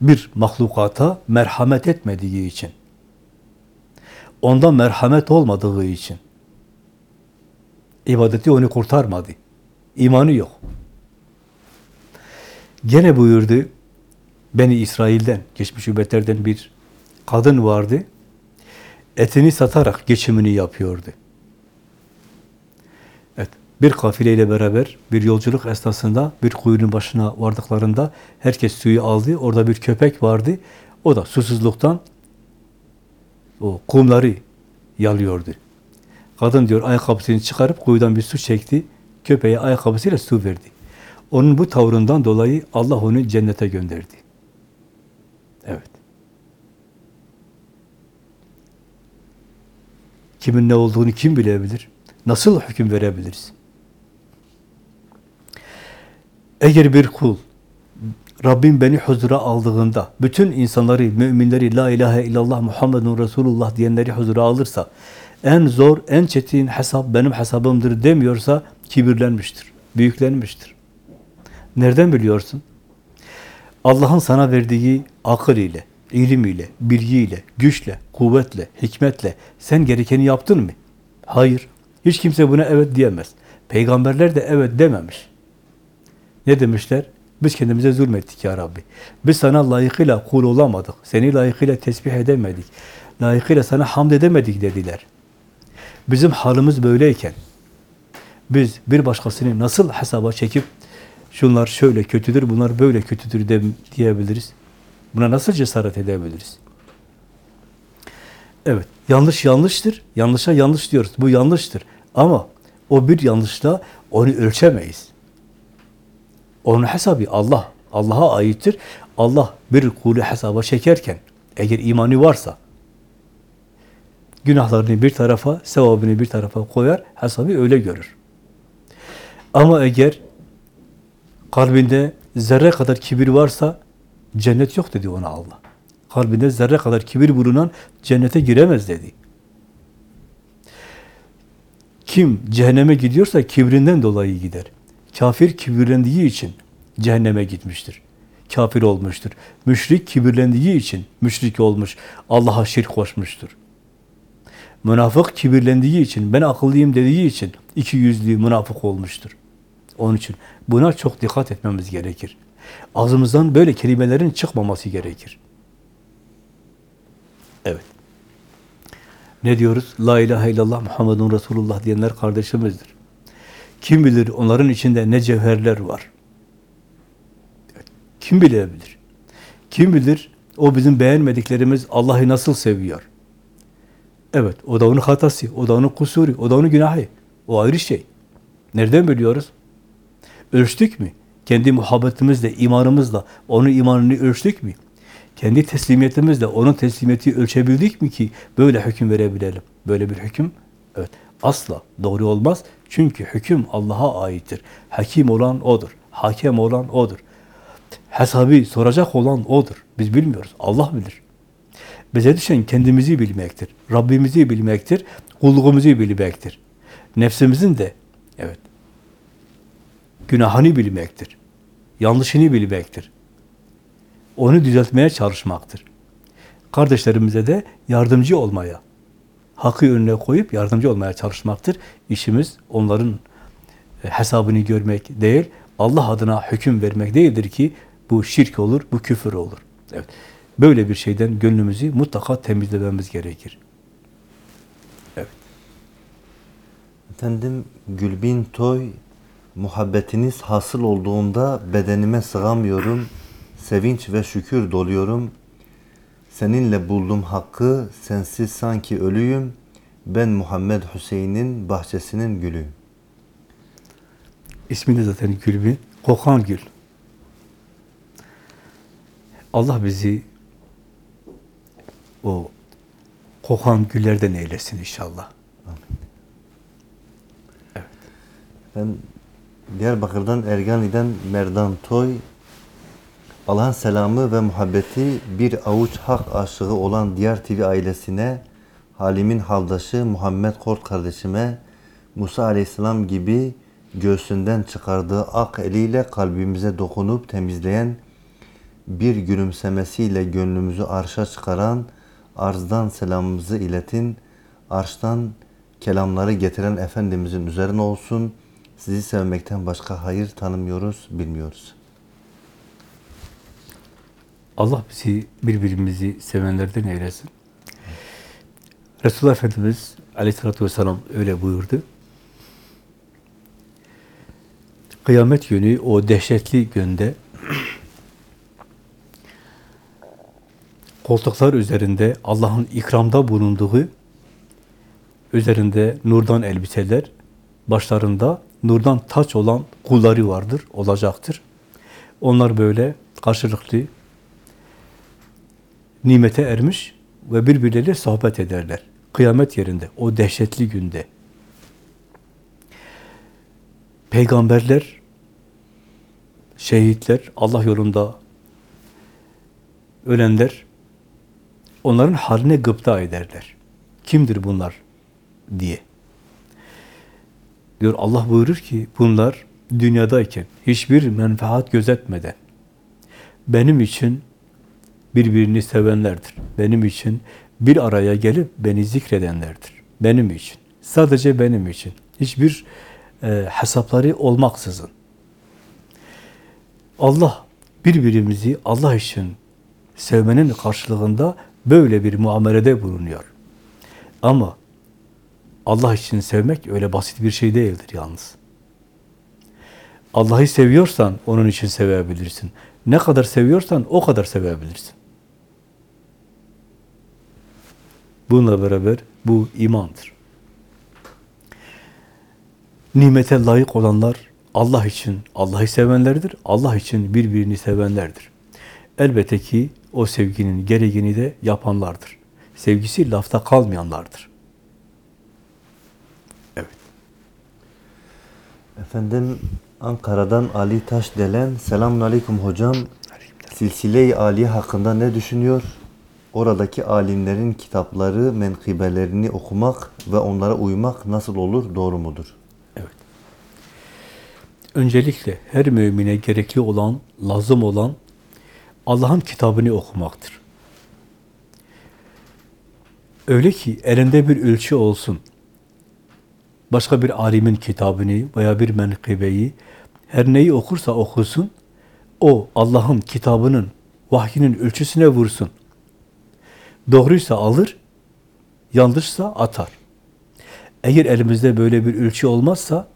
Bir mahlukata merhamet etmediği için. Onda merhamet olmadığı için. İbadeti onu kurtarmadı. İmanı yok. Gene buyurdu, Beni İsrail'den, geçmiş ümmetlerden bir kadın vardı. etini satarak geçimini yapıyordu. Bir kafileyle beraber bir yolculuk esnasında bir kuyunun başına vardıklarında herkes suyu aldı. Orada bir köpek vardı. O da susuzluktan o kumları yalıyordu. Kadın diyor ayakkabısını çıkarıp kuyudan bir su çekti. Köpeğe ayakkabısıyla su verdi. Onun bu tavrından dolayı Allah onu cennete gönderdi. Evet. Kimin ne olduğunu kim bilebilir? Nasıl hüküm verebiliriz? Eğer bir kul Rabbim beni huzura aldığında bütün insanları, müminleri la ilahe illallah Muhammedun Resulullah diyenleri huzura alırsa en zor, en çetin hesap benim hesabımdır demiyorsa kibirlenmiştir, büyüklenmiştir. Nereden biliyorsun? Allah'ın sana verdiği akıl ile, ilim ile, bilgiyle, güçle, kuvvetle, hikmetle sen gerekeni yaptın mı? Hayır. Hiç kimse buna evet diyemez. Peygamberler de evet dememiş. Ne demişler? Biz kendimize zulmettik ya Rabbi. Biz sana layıkıyla kul olamadık. Seni layıkıyla tesbih edemedik. Layıkıyla sana hamd edemedik dediler. Bizim halimiz böyleyken biz bir başkasını nasıl hesaba çekip şunlar şöyle kötüdür, bunlar böyle kötüdür de, diyebiliriz? Buna nasıl cesaret edebiliriz? Evet, yanlış yanlıştır. Yanlışa yanlış diyoruz. Bu yanlıştır. Ama o bir yanlışla onu ölçemeyiz. Onun hesabı Allah. Allah'a aittir. Allah bir kulü hesaba çekerken eğer imanı varsa günahlarını bir tarafa, sevabını bir tarafa koyar, hesabı öyle görür. Ama eğer kalbinde zerre kadar kibir varsa cennet yok dedi ona Allah. Kalbinde zerre kadar kibir bulunan cennete giremez dedi. Kim cehenneme gidiyorsa kibrinden dolayı gider. Kafir kibirlendiği için cehenneme gitmiştir. Kafir olmuştur. Müşrik kibirlendiği için müşrik olmuş. Allah'a şirk koşmuştur. Münafık kibirlendiği için, ben akıllıyım dediği için iki yüzlü münafık olmuştur. Onun için buna çok dikkat etmemiz gerekir. Ağzımızdan böyle kelimelerin çıkmaması gerekir. Evet. Ne diyoruz? La ilahe illallah Muhammedun Resulullah diyenler kardeşimizdir. Kim bilir onların içinde ne cevherler var. Kim bilebilir? Kim bilir o bizim beğenmediklerimiz Allah'ı nasıl seviyor? Evet, o da onun hatası, o da onun kusuru, o da onun günahı. O ayrı şey. Nereden biliyoruz? Ölçtük mü? Kendi muhabbetimizle, imanımızla onun imanını ölçtük mü? Kendi teslimiyetimizle onun teslimiyeti ölçebildik mi ki böyle hüküm verebilelim? Böyle bir hüküm evet asla doğru olmaz. Çünkü hüküm Allah'a aittir. Hakim olan O'dur. Hakem olan O'dur. Hesabı soracak olan O'dur. Biz bilmiyoruz. Allah bilir. Bize düşen kendimizi bilmektir. Rabbimizi bilmektir. Kulluğumuzu bilmektir. Nefsimizin de evet günahını bilmektir. Yanlışını bilmektir. Onu düzeltmeye çalışmaktır. Kardeşlerimize de yardımcı olmaya, hakkı önüne koyup yardımcı olmaya çalışmaktır. İşimiz onların e, hesabını görmek değil, Allah adına hüküm vermek değildir ki bu şirk olur, bu küfür olur. Evet. Böyle bir şeyden gönlümüzü mutlaka temizlememiz gerekir. Evet. Efendim Gülbin Toy muhabbetiniz hasıl olduğunda bedenime sığamıyorum. Sevinç ve şükür doluyorum. Seninle buldum hakkı, sensiz sanki ölüyüm. Ben Muhammed Hüseyin'in bahçesinin gülüyüm. İsmi de zaten Gülbin, kokan gül. Allah bizi o kokan güllerden eylesin inşallah. Ben Diyarbakır'dan Ergani'den Merdan Toy Allah'ın selamı ve muhabbeti bir avuç hak aşığı olan Diyar TV ailesine Halim'in haldaşı Muhammed Kort kardeşime Musa Aleyhisselam gibi göğsünden çıkardığı ak eliyle kalbimize dokunup temizleyen bir gülümsemesiyle gönlümüzü arşa çıkaran arzdan selamımızı iletin arştan kelamları getiren Efendimizin üzerine olsun. Sizi sevmekten başka hayır tanımıyoruz, bilmiyoruz. Allah bizi birbirimizi sevenlerden eylesin. Resulullah Efendimiz aleyhissalatü vesselam öyle buyurdu. Kıyamet günü o dehşetli günde koltuklar üzerinde Allah'ın ikramda bulunduğu üzerinde nurdan elbiseler, başlarında nurdan taç olan kulları vardır, olacaktır. Onlar böyle karşılıklı nimete ermiş ve birbirleriyle sohbet ederler. Kıyamet yerinde, o dehşetli günde. Peygamberler, şehitler, Allah yolunda ölenler, onların haline gıpta ederler. Kimdir bunlar diye. Diyor Allah buyurur ki bunlar dünyadayken hiçbir menfaat gözetmeden benim için birbirini sevenlerdir. Benim için bir araya gelip beni zikredenlerdir. Benim için. Sadece benim için. Hiçbir e, hesapları olmaksızın. Allah birbirimizi Allah için sevmenin karşılığında böyle bir muamelede bulunuyor. Ama Allah için sevmek öyle basit bir şey değildir yalnız. Allah'ı seviyorsan onun için sevebilirsin. Ne kadar seviyorsan o kadar sevebilirsin. Bununla beraber bu imandır. Nimete layık olanlar Allah için Allah'ı sevenlerdir. Allah için birbirini sevenlerdir. Elbette ki o sevginin gereğini de yapanlardır. Sevgisi lafta kalmayanlardır. Evet. Efendim Ankara'dan Ali Taşdelen. Selamun Aleyküm hocam. Silsile-i Aliye hakkında ne düşünüyor? Oradaki alimlerin kitapları, menkıbelerini okumak ve onlara uymak nasıl olur, doğru mudur? Evet. Öncelikle her mümine gerekli olan, lazım olan Allah'ın kitabını okumaktır. Öyle ki elinde bir ölçü olsun. Başka bir alimin kitabını veya bir menkıbeyi her neyi okursa okusun, o Allah'ın kitabının, vahyinin ölçüsüne vursun. Doğruysa alır, yanlışsa atar. Eğer elimizde böyle bir ölçü olmazsa,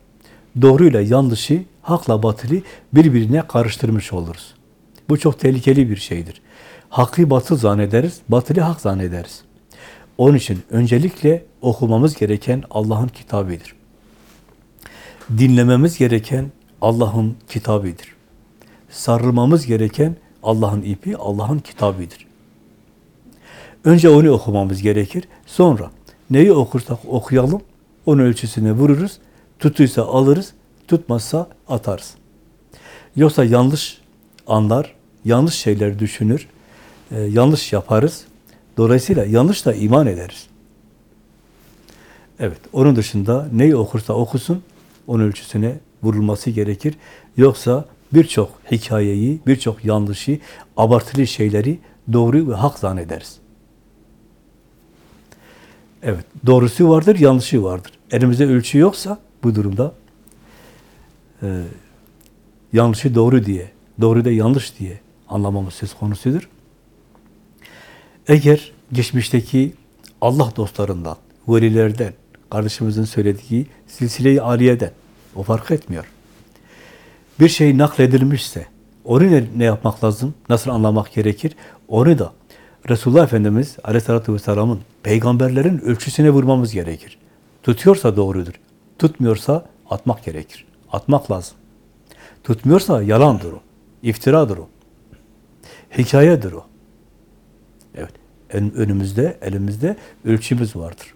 doğruyla yanlışı, hakla batılı birbirine karıştırmış oluruz. Bu çok tehlikeli bir şeydir. Hakkı batıl zannederiz, batılı hak zannederiz. Onun için öncelikle okumamız gereken Allah'ın kitabıdır. Dinlememiz gereken Allah'ın kitabıdır. Sarılmamız gereken Allah'ın ipi, Allah'ın kitabıdır. Önce onu okumamız gerekir. Sonra neyi okursak okuyalım, onun ölçüsüne vururuz. Tutuysa alırız, tutmazsa atarız. Yoksa yanlış anlar, yanlış şeyler düşünür, e, yanlış yaparız. Dolayısıyla yanlış da iman ederiz. Evet, onun dışında neyi okursa okusun, onun ölçüsüne vurulması gerekir. Yoksa birçok hikayeyi, birçok yanlışı, abartılı şeyleri doğru ve hak zannederiz. Evet, doğrusu vardır, yanlışı vardır. Elimizde ölçü yoksa bu durumda e, yanlışı doğru diye, doğru da yanlış diye anlamamız söz konusudur. Eğer geçmişteki Allah dostlarından, velilerden, kardeşimizin söylediği silsile-i aliyeden, o fark etmiyor. Bir şey nakledilmişse, onu ne, ne yapmak lazım, nasıl anlamak gerekir? Onu da Resulullah Efendimiz Aleyhisselatü Vesselam'ın peygamberlerin ölçüsüne vurmamız gerekir. Tutuyorsa doğrudur. Tutmuyorsa atmak gerekir. Atmak lazım. Tutmuyorsa yalandır o. İftiradır o. Hikayedir o. Evet. Önümüzde, elimizde ölçümüz vardır.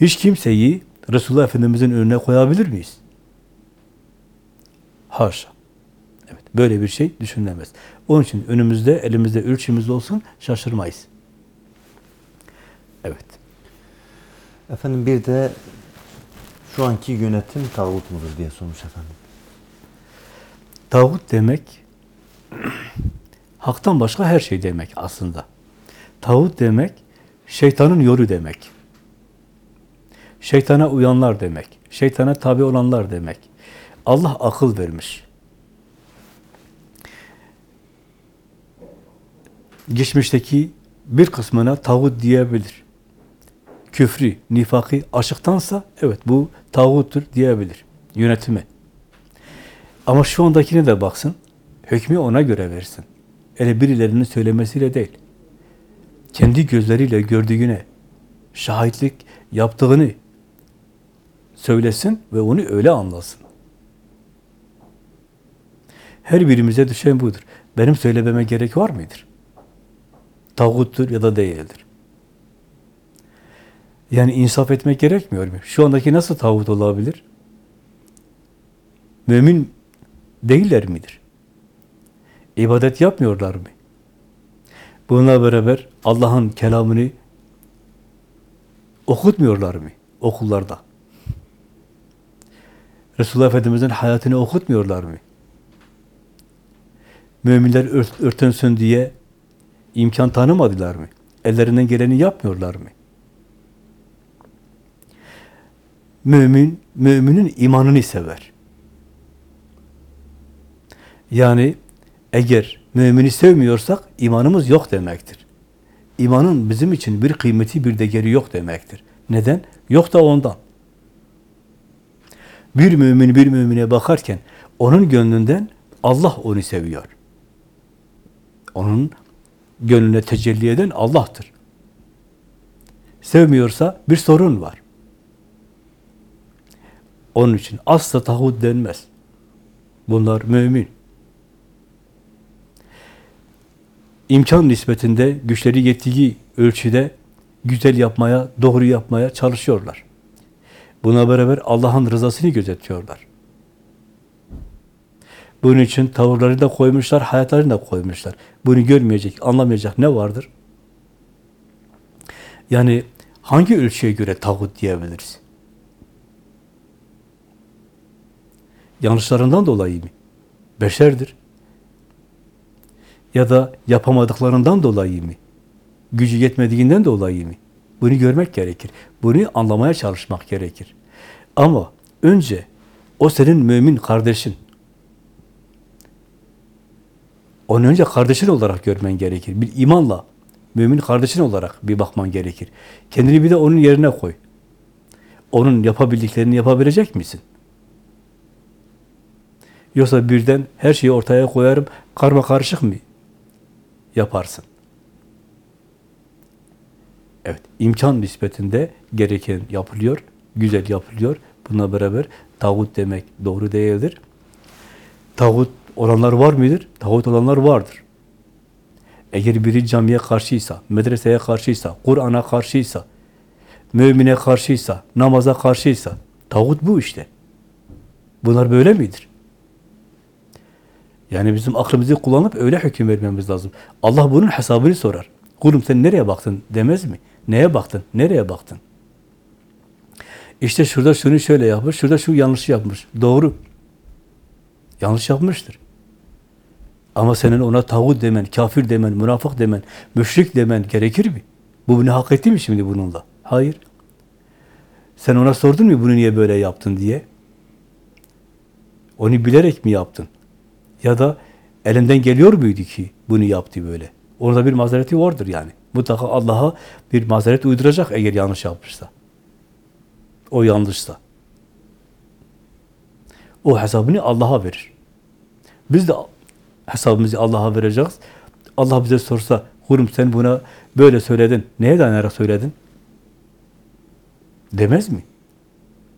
Hiç kimseyi Resulullah Efendimiz'in önüne koyabilir miyiz? Haşa. Evet, böyle bir şey düşünülemez. Onun için önümüzde, elimizde ölçümüz olsun, şaşırmayız. Evet. Efendim bir de şu anki yönetim tağut mudur diye sormuş efendim. Tağut demek, haktan başka her şey demek aslında. Tağut demek, şeytanın yolu demek. Şeytana uyanlar demek. Şeytana tabi olanlar demek. Allah akıl vermiş. Geçmişteki bir kısmına tağut diyebilir. Küfrü, nifakı açıktansa evet bu tağuttur diyebilir yönetime. Ama şu andakine de baksın, hükmü ona göre versin. Öyle birilerinin söylemesiyle değil. Kendi gözleriyle gördüğüne, şahitlik yaptığını söylesin ve onu öyle anlasın. Her birimize düşen budur. Benim söylememe gerek var mıdır? Tağuttur ya da değildir. Yani insaf etmek gerekmiyor mu? Şu andaki nasıl tağut olabilir? Mümin değiller midir? İbadet yapmıyorlar mı? Bununla beraber Allah'ın kelamını okutmuyorlar mı okullarda? Resulullah Efendimiz'in hayatını okutmuyorlar mı? Müminler ört, örtünsün diye imkan tanımadılar mı? Ellerinden geleni yapmıyorlar mı? Mümin, müminin imanını sever. Yani eğer mümini sevmiyorsak imanımız yok demektir. İmanın bizim için bir kıymeti, bir değeri yok demektir. Neden? Yok da ondan. Bir mümin bir mümine bakarken onun gönlünden Allah onu seviyor. Onun gönlüne tecelli eden Allah'tır. Sevmiyorsa bir sorun var. Onun için asla tahut denmez. Bunlar mümin. İmkan nispetinde güçleri yettiği ölçüde güzel yapmaya, doğru yapmaya çalışıyorlar. Buna beraber Allah'ın rızasını gözetiyorlar. Bunun için tavırları da koymuşlar, hayatlarını da koymuşlar. Bunu görmeyecek, anlamayacak ne vardır? Yani hangi ölçüye göre tağut diyebiliriz? Yanlışlarından dolayı mı? Beşerdir. Ya da yapamadıklarından dolayı mı? Gücü yetmediğinden dolayı mı? Bunu görmek gerekir. Bunu anlamaya çalışmak gerekir. Ama önce o senin mümin kardeşin. Onu önce kardeşin olarak görmen gerekir. Bir imanla mümin kardeşin olarak bir bakman gerekir. Kendini bir de onun yerine koy. Onun yapabildiklerini yapabilecek misin? Yoksa birden her şeyi ortaya koyarım, karma karışık mı yaparsın? Evet, imkan nispetinde gereken yapılıyor, güzel yapılıyor. Bununla beraber tağut demek doğru değildir. Tağut olanlar var mıdır? Tağut olanlar vardır. Eğer biri camiye karşıysa, medreseye karşıysa, Kur'an'a karşıysa, mümine karşıysa, namaza karşıysa, tağut bu işte. Bunlar böyle midir? Yani bizim aklımızı kullanıp öyle hüküm vermemiz lazım. Allah bunun hesabını sorar. Kulum sen nereye baktın demez mi? Neye baktın? Nereye baktın? İşte şurada şunu şöyle yapmış, şurada şu yanlışı yapmış. Doğru. Yanlış yapmıştır. Ama senin ona tağut demen, kafir demen, münafık demen, müşrik demen gerekir mi? Bu bunu hak etti mi şimdi bununla? Hayır. Sen ona sordun mu bunu niye böyle yaptın diye? Onu bilerek mi yaptın? Ya da elinden geliyor muydu ki bunu yaptı böyle? Orada bir mazereti vardır yani. Mutlaka Allah'a bir mazeret uyduracak eğer yanlış yapmışsa. O yanlışsa. O hesabını Allah'a verir. Biz de hesabımızı Allah'a vereceğiz. Allah bize sorsa, kurum sen buna böyle söyledin, neye dayanarak söyledin? Demez mi?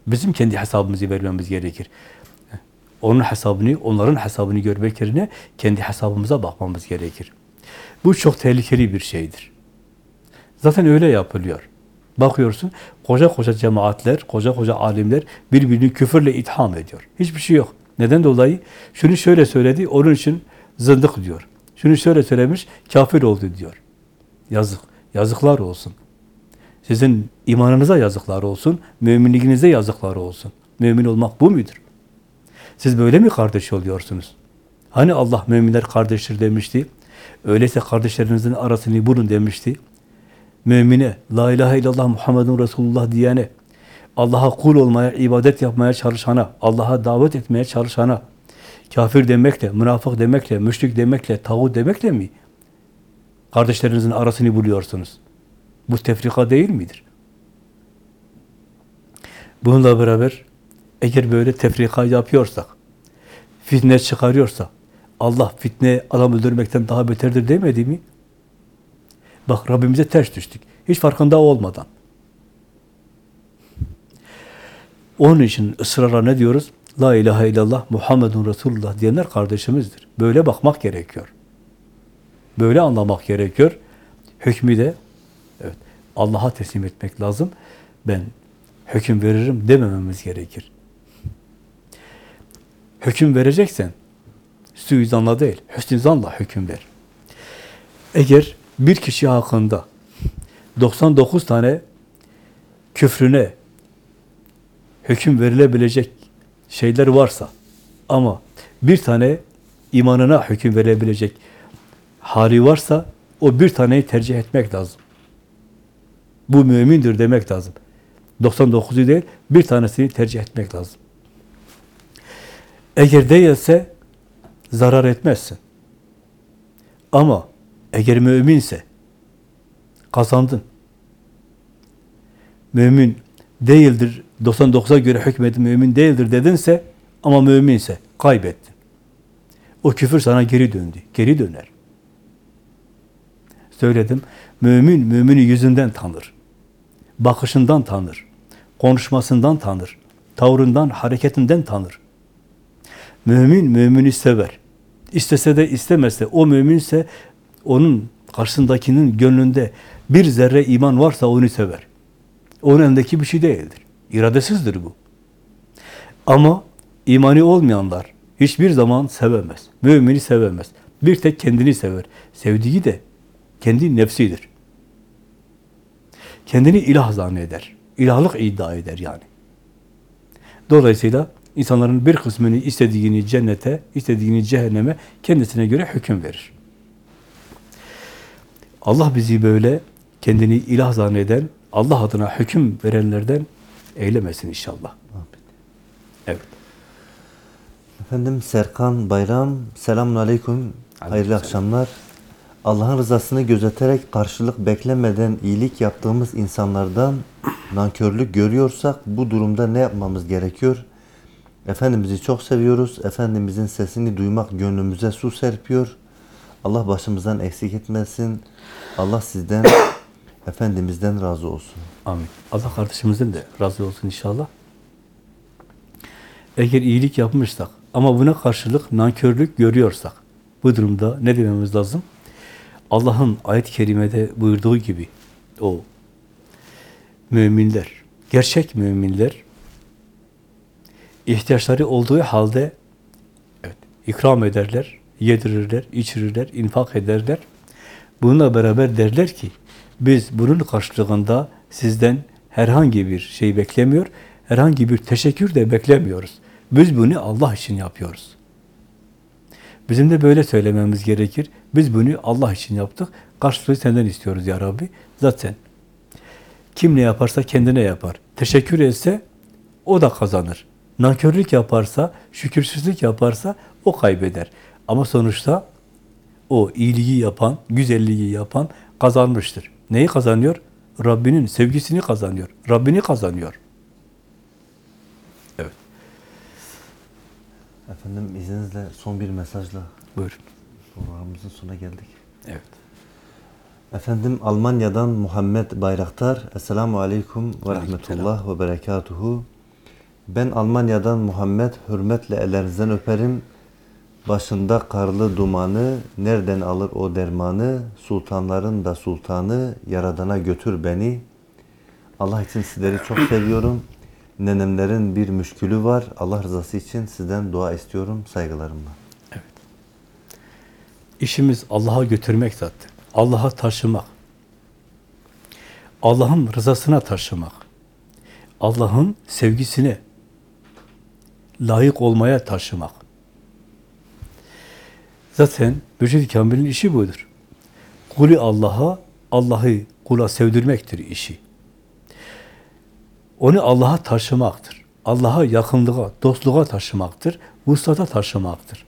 Bizim kendi hesabımızı vermemiz gerekir. Onun hesabını, onların hesabını görmek yerine kendi hesabımıza bakmamız gerekir. Bu çok tehlikeli bir şeydir. Zaten öyle yapılıyor. Bakıyorsun, koca koca cemaatler, koca koca alimler birbirini küfürle itham ediyor. Hiçbir şey yok. Neden dolayı? Şunu şöyle söyledi, onun için zındık diyor. Şunu şöyle söylemiş, kafir oldu diyor. Yazık, yazıklar olsun. Sizin imanınıza yazıklar olsun, müminliğinize yazıklar olsun. Mümin olmak bu mudur? Siz böyle mi kardeş oluyorsunuz? Hani Allah müminler kardeştir demişti? Öyleyse kardeşlerinizin arasını bulun demişti. Mümine, la ilahe illallah Muhammedun Resulullah diyene, Allah'a kul olmaya, ibadet yapmaya çalışana, Allah'a davet etmeye çalışana, kafir demekle, münafık demekle, müşrik demekle, tağut demekle mi kardeşlerinizin arasını buluyorsunuz? Bu tefrika değil midir? Bununla beraber eğer böyle tefrika yapıyorsak, fitne çıkarıyorsa, Allah fitne adam öldürmekten daha beterdir demedi mi? Bak Rabbimize ters düştük. Hiç farkında olmadan. Onun için ısrarla ne diyoruz? La ilahe illallah Muhammedun Resulullah diyenler kardeşimizdir. Böyle bakmak gerekiyor. Böyle anlamak gerekiyor. Hükmü de evet, Allah'a teslim etmek lazım. Ben hüküm veririm demememiz gerekir. Hüküm vereceksen suizanla değil, hüsnü zanla hüküm ver. Eğer bir kişi hakkında 99 tane küfrüne hüküm verilebilecek şeyler varsa ama bir tane imanına hüküm verilebilecek hali varsa o bir taneyi tercih etmek lazım. Bu mümindir demek lazım. 99'u değil, bir tanesini tercih etmek lazım. Eğer değilse zarar etmezsin. Ama eğer müminse kazandın. Mümin değildir, 99'a göre hükmedin mümin değildir dedinse ama müminse kaybettin. O küfür sana geri döndü, geri döner. Söyledim, mümin mümini yüzünden tanır. Bakışından tanır. Konuşmasından tanır. Tavrından, hareketinden tanır. Mümin mümini sever. İstese de istemezse o müminse onun karşısındakinin gönlünde bir zerre iman varsa onu sever. Onun elindeki bir şey değildir. İradesizdir bu. Ama imani olmayanlar hiçbir zaman sevemez. Mümini sevemez. Bir tek kendini sever. Sevdiği de kendi nefsidir. Kendini ilah zanneder. İlahlık iddia eder yani. Dolayısıyla insanların bir kısmını istediğini cennete, istediğini cehenneme kendisine göre hüküm verir. Allah bizi böyle kendini ilah zanneden, Allah adına hüküm verenlerden eylemesin inşallah. Evet. Efendim Serkan Bayram, selamun aleyküm. Hayırlı akşamlar. Allah'ın rızasını gözeterek karşılık beklemeden iyilik yaptığımız insanlardan nankörlük görüyorsak bu durumda ne yapmamız gerekiyor? Efendimiz'i çok seviyoruz. Efendimizin sesini duymak gönlümüze su serpiyor. Allah başımızdan eksik etmesin. Allah sizden, Efendimizden razı olsun. Amin. Allah kardeşimizden de razı olsun inşallah. Eğer iyilik yapmışsak ama buna karşılık nankörlük görüyorsak bu durumda ne dememiz lazım? Allah'ın ayet-i kerimede buyurduğu gibi o müminler, gerçek müminler ihtiyaçları olduğu halde evet, ikram ederler, yedirirler, içirirler, infak ederler. Bununla beraber derler ki biz bunun karşılığında sizden herhangi bir şey beklemiyor, herhangi bir teşekkür de beklemiyoruz. Biz bunu Allah için yapıyoruz. Bizim de böyle söylememiz gerekir. Biz bunu Allah için yaptık. Karşılığı senden istiyoruz ya Rabbi. Zaten kim ne yaparsa kendine yapar. Teşekkür etse o da kazanır. Nankörlük yaparsa, şükürsüzlük yaparsa o kaybeder. Ama sonuçta o iyiliği yapan, güzelliği yapan kazanmıştır. Neyi kazanıyor? Rabbinin sevgisini kazanıyor. Rabbini kazanıyor. Evet. Efendim izninizle son bir mesajla Buyurun. programımızın sonuna geldik. Evet. Efendim Almanya'dan Muhammed Bayraktar. Esselamu Aleyküm ve Rahmetullah ve Berekatuhu. Ben Almanya'dan Muhammed hürmetle ellerinizden öperim. Başında karlı dumanı, nereden alır o dermanı? Sultanların da sultanı, yaradana götür beni. Allah için sizleri çok seviyorum. Nenemlerin bir müşkülü var. Allah rızası için sizden dua istiyorum saygılarımla. İşimiz Allah'a götürmek zaten. Allah'a taşımak. Allah'ın rızasına taşımak. Allah'ın sevgisine layık olmaya taşımak. Zaten Mürşid-i Kamil'in işi budur. Kulü Allah'a, Allah'ı kula sevdirmektir işi. Onu Allah'a taşımaktır. Allah'a yakınlığa, dostluğa taşımaktır. Vuslata taşımaktır.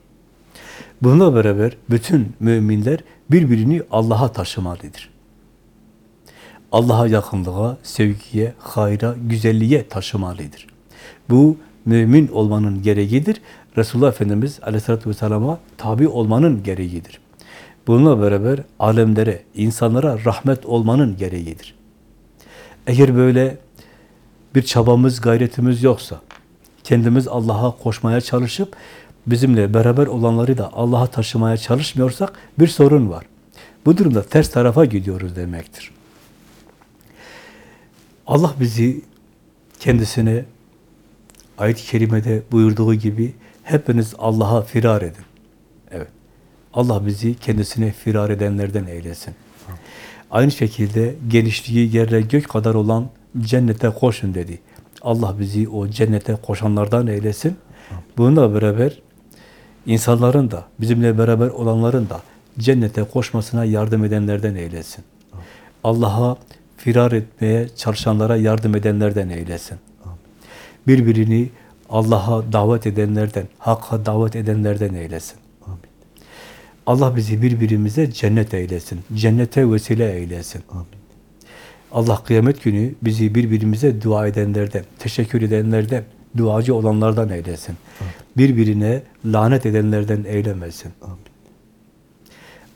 Bununla beraber bütün müminler birbirini Allah'a taşımalıdır. Allah'a yakınlığa, sevgiye, hayra, güzelliğe taşımalıdır. Bu mümin olmanın gereğidir. Resulullah Efendimiz Aleyhisselatü Vesselam'a tabi olmanın gereğidir. Bununla beraber alemlere, insanlara rahmet olmanın gereğidir. Eğer böyle bir çabamız, gayretimiz yoksa, kendimiz Allah'a koşmaya çalışıp, bizimle beraber olanları da Allah'a taşımaya çalışmıyorsak bir sorun var. Bu durumda ters tarafa gidiyoruz demektir. Allah bizi kendisine ayet-i kerimede buyurduğu gibi hepiniz Allah'a firar edin. Evet. Allah bizi kendisine firar edenlerden eylesin. Aynı şekilde genişliği yerle gök kadar olan cennete koşun dedi. Allah bizi o cennete koşanlardan eylesin. Bununla beraber insanların da, bizimle beraber olanların da cennete koşmasına yardım edenlerden eylesin. Allah'a firar etmeye çalışanlara yardım edenlerden eylesin. Birbirini Allah'a davet edenlerden, Hakka davet edenlerden eylesin. Amin. Allah bizi birbirimize cennet eylesin. Cennete vesile eylesin. Amin. Allah kıyamet günü bizi birbirimize dua edenlerden, teşekkür edenlerden, duacı olanlardan eylesin. Birbirine lanet edenlerden eylemesin. Amin.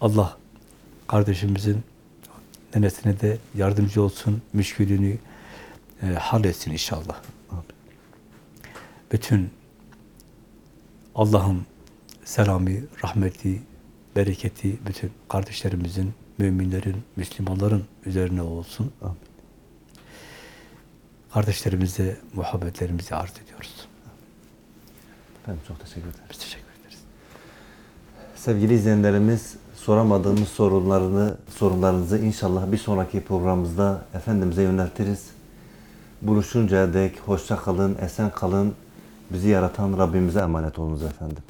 Allah kardeşimizin nenesine de yardımcı olsun, müşkülünü e, halletsin inşallah. Bütün Allah'ın selamı, rahmeti, bereketi bütün kardeşlerimizin, müminlerin, Müslümanların üzerine olsun. Amin. Kardeşlerimize muhabbetlerimizi arz ediyoruz. Efendim çok teşekkür ederim. Biz teşekkür ederiz. Sevgili izleyenlerimiz soramadığımız sorularını, sorunlarınızı inşallah bir sonraki programımızda Efendimiz'e yöneltiriz. Buluşuncaya dek hoşça kalın, esen kalın. Bizi yaratan Rabbimize emanet olunuz efendim.